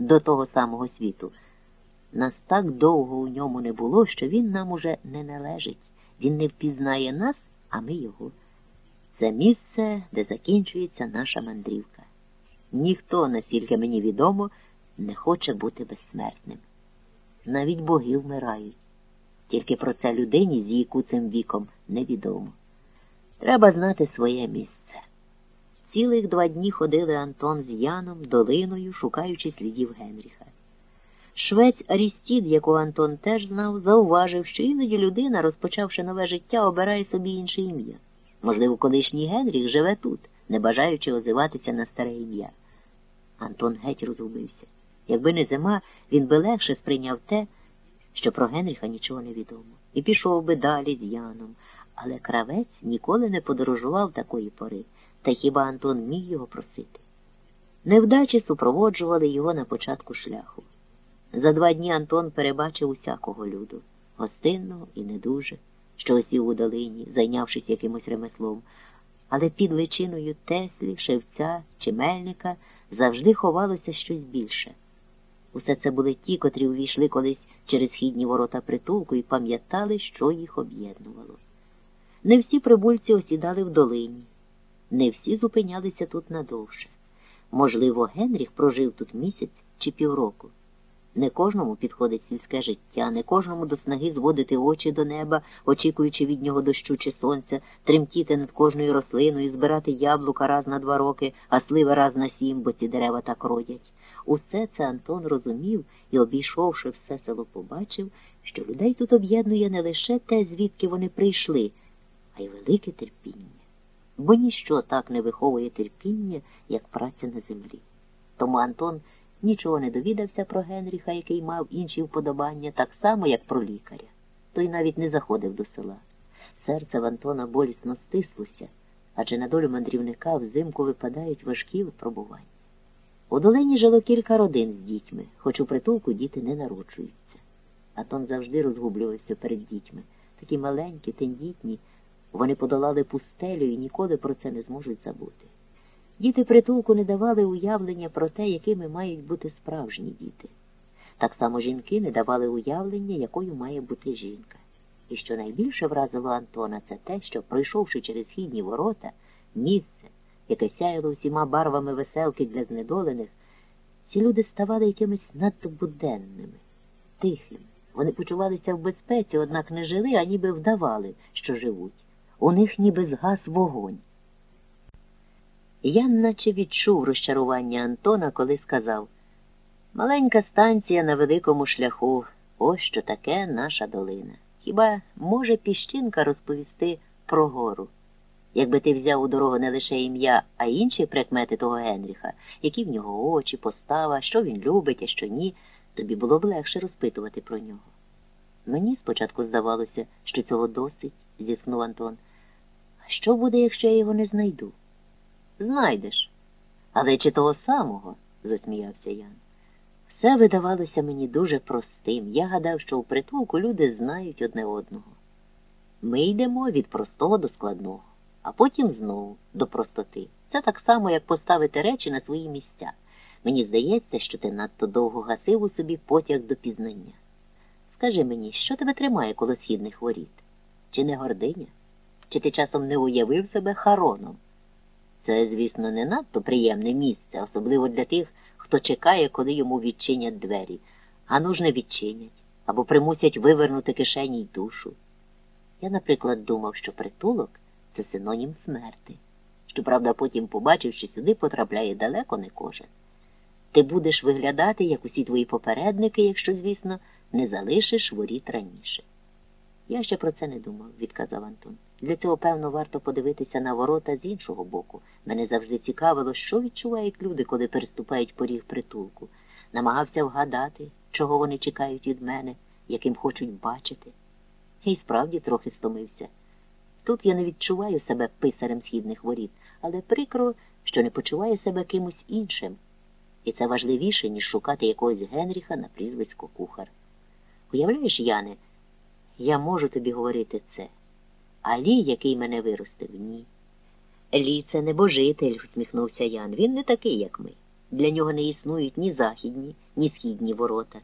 до того самого світу. Нас так довго у ньому не було, що він нам уже не належить. Він не впізнає нас, а ми його. Це місце, де закінчується наша мандрівка. Ніхто, наскільки мені відомо, не хоче бути безсмертним. Навіть боги вмирають. Тільки про це людині з її куцим віком невідомо. Треба знати своє місце. Цілих два дні ходили Антон з Яном долиною, шукаючи слідів Генріха. Швець Арістід, якого Антон теж знав, зауважив, що іноді людина, розпочавши нове життя, обирає собі інше ім'я. Можливо, колишній Генріх живе тут, не бажаючи озиватися на старе ім'я. Антон геть розгубився. Якби не зима, він би легше сприйняв те, що про Генріха нічого не відомо, і пішов би далі з Яном. Але кравець ніколи не подорожував такої пори, та хіба Антон міг його просити? Невдачі супроводжували його на початку шляху. За два дні Антон перебачив усякого люду, гостинного і не дуже, що осів у долині, зайнявшись якимось ремеслом, але під личиною Теслі, шевця чи мельника завжди ховалося щось більше. Усе це були ті, котрі увійшли колись через східні ворота притулку і пам'ятали, що їх об'єднувало. Не всі прибульці осідали в долині, не всі зупинялися тут надовше. Можливо, Генріх прожив тут місяць чи півроку. Не кожному підходить сільське життя, не кожному до снаги зводити очі до неба, очікуючи від нього дощу чи сонця, тремтіти над кожною рослиною, збирати яблука раз на два роки, а сливи раз на сім, бо ці дерева так родять. Усе це Антон розумів і, обійшовши все село, побачив, що людей тут об'єднує не лише те, звідки вони прийшли, а й велике терпіння. Бо ніщо так не виховує терпіння, як праця на землі. Тому Антон нічого не довідався про Генріха, який мав інші вподобання, так само, як про лікаря. Той навіть не заходив до села. Серце в Антона болісно стислося, адже на долю мандрівника взимку випадають важкі випробування. У долині жило кілька родин з дітьми, хоч у притулку діти не народжуються. Антон завжди розгублювався перед дітьми. Такі маленькі, тендітні, вони подолали пустелю і ніколи про це не зможуть забути. Діти притулку не давали уявлення про те, якими мають бути справжні діти. Так само жінки не давали уявлення, якою має бути жінка. І що найбільше вразило Антона, це те, що, пройшовши через східні ворота, місце, яке сяяло всіма барвами веселки для знедолених, ці люди ставали якимись надто буденними, тихими. Вони почувалися в безпеці, однак не жили, а ніби вдавали, що живуть. У них ніби згас вогонь. Я наче відчув розчарування Антона, коли сказав маленька станція на великому шляху, ось що таке наша долина. Хіба може піщинка розповісти про гору? Якби ти взяв у дорогу не лише ім'я, а інші прикмети того Генріха, які в нього очі, постава, що він любить, а що ні, тобі було б легше розпитувати про нього. Мені спочатку здавалося, що цього досить, зітхнув Антон. Що буде, якщо я його не знайду? Знайдеш. Але чи того самого? засміявся Ян. Все видавалося мені дуже простим. Я гадав, що у притулку люди знають одне одного. Ми йдемо від простого до складного, а потім знову до простоти. Це так само, як поставити речі на свої місця. Мені здається, що ти надто довго гасив у собі потяг до пізнання. Скажи мені, що тебе тримає коло східних воріт? Чи не гординя? Чи ти часом не уявив себе хароном? Це, звісно, не надто приємне місце, особливо для тих, хто чекає, коли йому відчинять двері, а ну ж не відчинять або примусять вивернути кишені й душу. Я, наприклад, думав, що притулок це синонім смерти. Щоправда, потім побачив, що сюди потрапляє далеко не кожен. Ти будеш виглядати, як усі твої попередники, якщо, звісно, не залишиш воріт раніше. Я ще про це не думав, відказав Антон. Для цього, певно, варто подивитися на ворота з іншого боку. Мене завжди цікавило, що відчувають люди, коли переступають поріг притулку. Намагався вгадати, чого вони чекають від мене, яким хочуть бачити. І справді трохи стомився. Тут я не відчуваю себе писарем східних воріт, але прикро, що не почуваю себе кимось іншим. І це важливіше, ніж шукати якогось Генріха на прізвисько кухар. Уявляєш, Яне, я можу тобі говорити це. А Лі, який мене виростив, ні. Лі, це небожитель, усміхнувся Ян. Він не такий, як ми. Для нього не існують ні західні, ні східні ворота.